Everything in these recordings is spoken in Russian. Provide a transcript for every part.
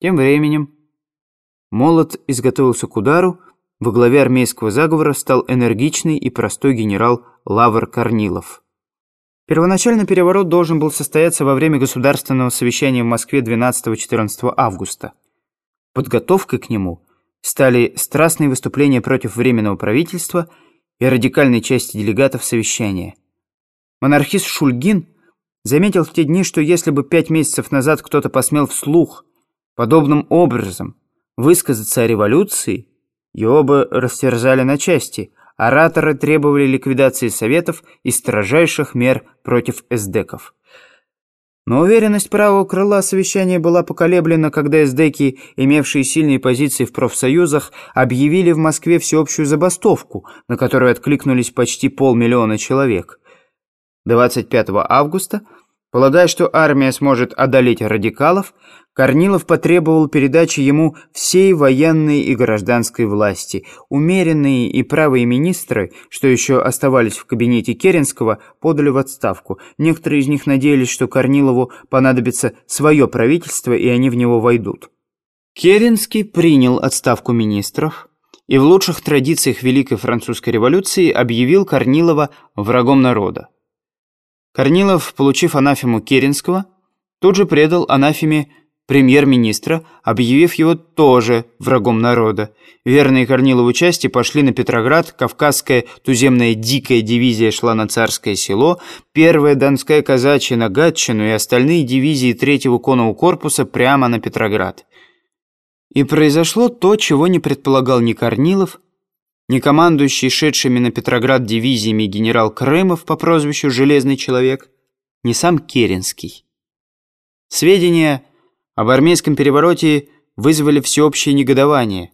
Тем временем Молот изготовился к удару, во главе армейского заговора стал энергичный и простой генерал Лавр Корнилов. Первоначально переворот должен был состояться во время государственного совещания в Москве 12-14 августа. Подготовкой к нему стали страстные выступления против Временного правительства и радикальной части делегатов совещания. Монархист Шульгин заметил в те дни, что если бы пять месяцев назад кто-то посмел вслух подобным образом высказаться о революции, его бы растерзали на части. Ораторы требовали ликвидации советов и строжайших мер против эсдеков. Но уверенность правого крыла совещания была поколеблена, когда эсдеки, имевшие сильные позиции в профсоюзах, объявили в Москве всеобщую забастовку, на которую откликнулись почти полмиллиона человек. 25 августа Полагая, что армия сможет одолеть радикалов, Корнилов потребовал передачи ему всей военной и гражданской власти. Умеренные и правые министры, что еще оставались в кабинете Керенского, подали в отставку. Некоторые из них надеялись, что Корнилову понадобится свое правительство, и они в него войдут. Керенский принял отставку министров и в лучших традициях Великой Французской революции объявил Корнилова врагом народа. Корнилов, получив анафему Керенского, тут же предал анафеме премьер-министра, объявив его тоже врагом народа. Верные Корнилову части пошли на Петроград, Кавказская туземная дикая дивизия шла на Царское село, первая Донская казачья на Гатчину и остальные дивизии третьего конного корпуса прямо на Петроград. И произошло то, чего не предполагал ни Корнилов, ни командующий шедшими на Петроград дивизиями генерал Крымов по прозвищу «Железный человек», ни сам Керенский. Сведения об армейском перевороте вызвали всеобщее негодование.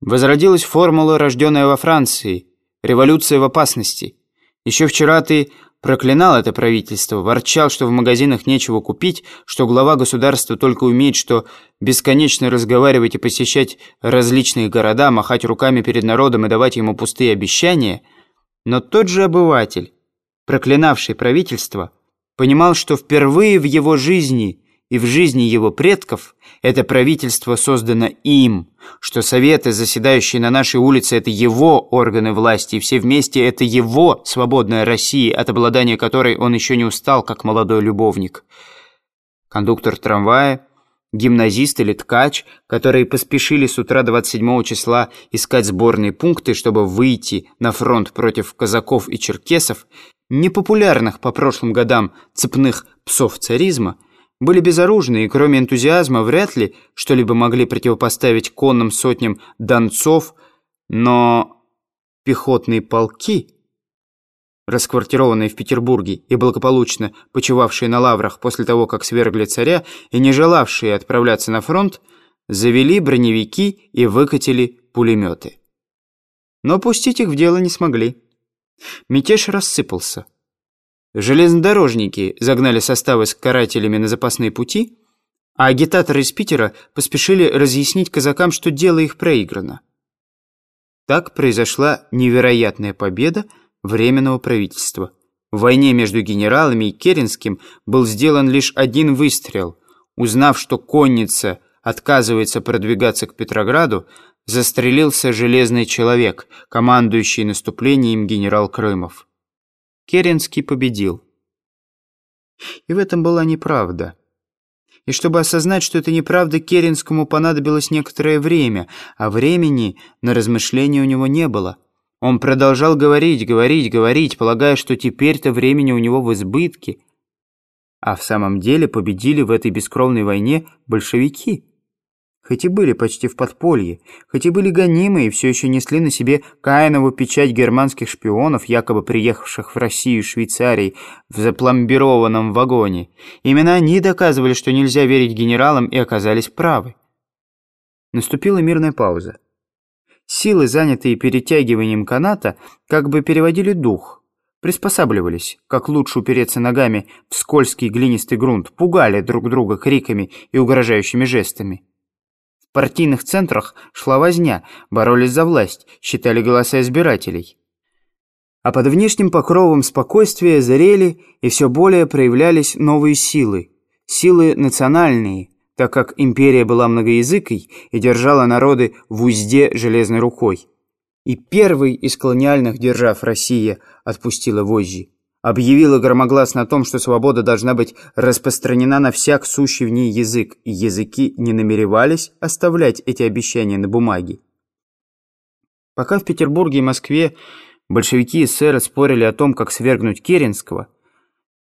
Возродилась формула, рожденная во Франции «Революция в опасности». Еще вчера ты Проклинал это правительство, ворчал, что в магазинах нечего купить, что глава государства только умеет, что бесконечно разговаривать и посещать различные города, махать руками перед народом и давать ему пустые обещания. Но тот же обыватель, проклинавший правительство, понимал, что впервые в его жизни и в жизни его предков это правительство создано им, что советы, заседающие на нашей улице, это его органы власти, и все вместе это его свободная Россия, от обладания которой он еще не устал, как молодой любовник. Кондуктор трамвая, гимназист или ткач, которые поспешили с утра 27 числа искать сборные пункты, чтобы выйти на фронт против казаков и черкесов, непопулярных по прошлым годам цепных псов царизма, были безоружны и кроме энтузиазма вряд ли что-либо могли противопоставить конным сотням донцов, но пехотные полки, расквартированные в Петербурге и благополучно почивавшие на лаврах после того, как свергли царя и не желавшие отправляться на фронт, завели броневики и выкатили пулеметы. Но пустить их в дело не смогли. Мятеж рассыпался. Железнодорожники загнали составы с карателями на запасные пути, а агитаторы из Питера поспешили разъяснить казакам, что дело их проиграно. Так произошла невероятная победа Временного правительства. В войне между генералами и Керенским был сделан лишь один выстрел. Узнав, что конница отказывается продвигаться к Петрограду, застрелился железный человек, командующий наступлением генерал Крымов. Керенский победил. И в этом была неправда. И чтобы осознать, что это неправда, Керенскому понадобилось некоторое время, а времени на размышления у него не было. Он продолжал говорить, говорить, говорить, полагая, что теперь-то времени у него в избытке. А в самом деле победили в этой бескровной войне большевики хоть и были почти в подполье, хоть и были гонимы и все еще несли на себе Каинову печать германских шпионов, якобы приехавших в Россию и Швейцарии в запломбированном вагоне. Именно они доказывали, что нельзя верить генералам и оказались правы. Наступила мирная пауза. Силы, занятые перетягиванием каната, как бы переводили дух, приспосабливались, как лучше упереться ногами в скользкий глинистый грунт, пугали друг друга криками и угрожающими жестами партийных центрах шла возня, боролись за власть, считали голоса избирателей. А под внешним покровом спокойствия зрели и все более проявлялись новые силы. Силы национальные, так как империя была многоязыкой и держала народы в узде железной рукой. И первый из колониальных держав Россия отпустила вожжи. Объявила громогласно о том, что свобода должна быть распространена на всяк сущий в ней язык, и языки не намеревались оставлять эти обещания на бумаге. Пока в Петербурге и Москве большевики и эсеры спорили о том, как свергнуть Керенского,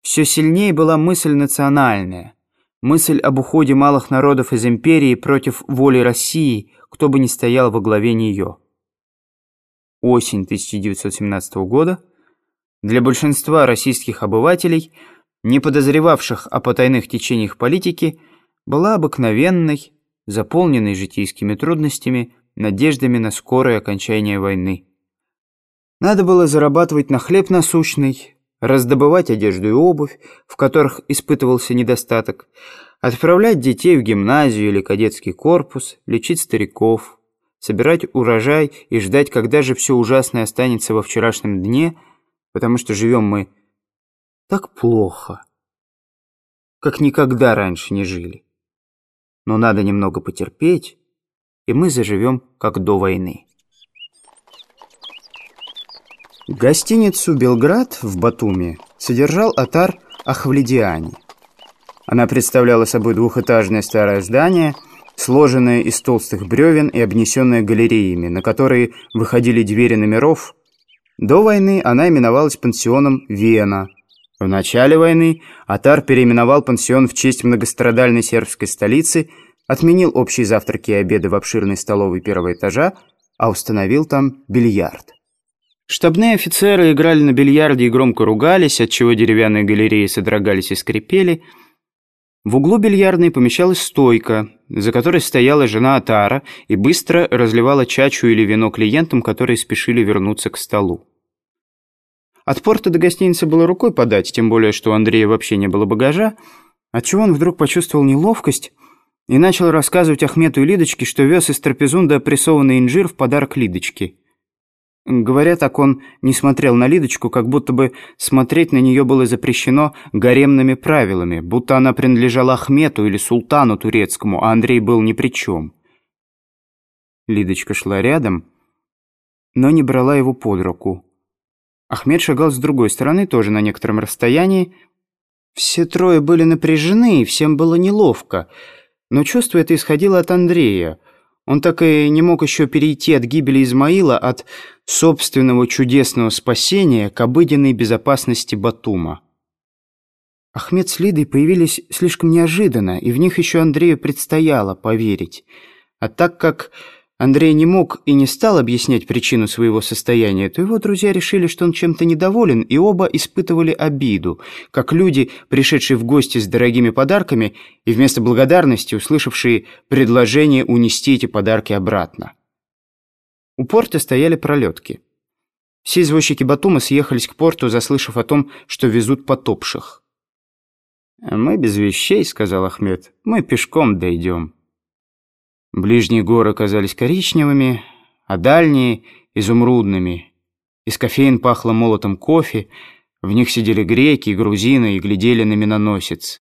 все сильнее была мысль национальная, мысль об уходе малых народов из империи против воли России, кто бы ни стоял во главе нее осень 1917 года, для большинства российских обывателей, не подозревавших о потайных течениях политики, была обыкновенной, заполненной житейскими трудностями, надеждами на скорое окончание войны. Надо было зарабатывать на хлеб насущный, раздобывать одежду и обувь, в которых испытывался недостаток, отправлять детей в гимназию или кадетский корпус, лечить стариков – собирать урожай и ждать, когда же все ужасное останется во вчерашнем дне, потому что живем мы так плохо, как никогда раньше не жили. Но надо немного потерпеть, и мы заживем, как до войны. Гостиницу «Белград» в Батуми содержал Атар Ахвледиани. Она представляла собой двухэтажное старое здание – сложенная из толстых бревен и обнесенная галереями, на которые выходили двери номеров. До войны она именовалась пансионом «Вена». В начале войны Атар переименовал пансион в честь многострадальной сербской столицы, отменил общие завтраки и обеды в обширной столовой первого этажа, а установил там бильярд. Штабные офицеры играли на бильярде и громко ругались, отчего деревянные галереи содрогались и скрипели – в углу бильярдной помещалась стойка, за которой стояла жена Атара и быстро разливала чачу или вино клиентам, которые спешили вернуться к столу. От порта до гостиницы было рукой подать, тем более, что у Андрея вообще не было багажа, отчего он вдруг почувствовал неловкость и начал рассказывать Ахмету и Лидочке, что вез из Трапезунда прессованный инжир в подарок Лидочке. Говоря так, он не смотрел на Лидочку, как будто бы смотреть на нее было запрещено гаремными правилами, будто она принадлежала Ахмету или султану турецкому, а Андрей был ни при чем. Лидочка шла рядом, но не брала его под руку. Ахмед шагал с другой стороны, тоже на некотором расстоянии. Все трое были напряжены, и всем было неловко, но чувство это исходило от Андрея – он так и не мог еще перейти от гибели Измаила, от собственного чудесного спасения к обыденной безопасности Батума. Ахмед с Лидой появились слишком неожиданно, и в них еще Андрею предстояло поверить. А так как Андрей не мог и не стал объяснять причину своего состояния, то его друзья решили, что он чем-то недоволен, и оба испытывали обиду, как люди, пришедшие в гости с дорогими подарками и вместо благодарности услышавшие предложение унести эти подарки обратно. У порта стояли пролетки. Все извозчики Батума съехались к порту, заслышав о том, что везут потопших. «Мы без вещей», — сказал Ахмед, — «мы пешком дойдем». Ближние горы казались коричневыми, а дальние — изумрудными. Из кофеин пахло молотом кофе, в них сидели греки грузины и глядели на миноносец.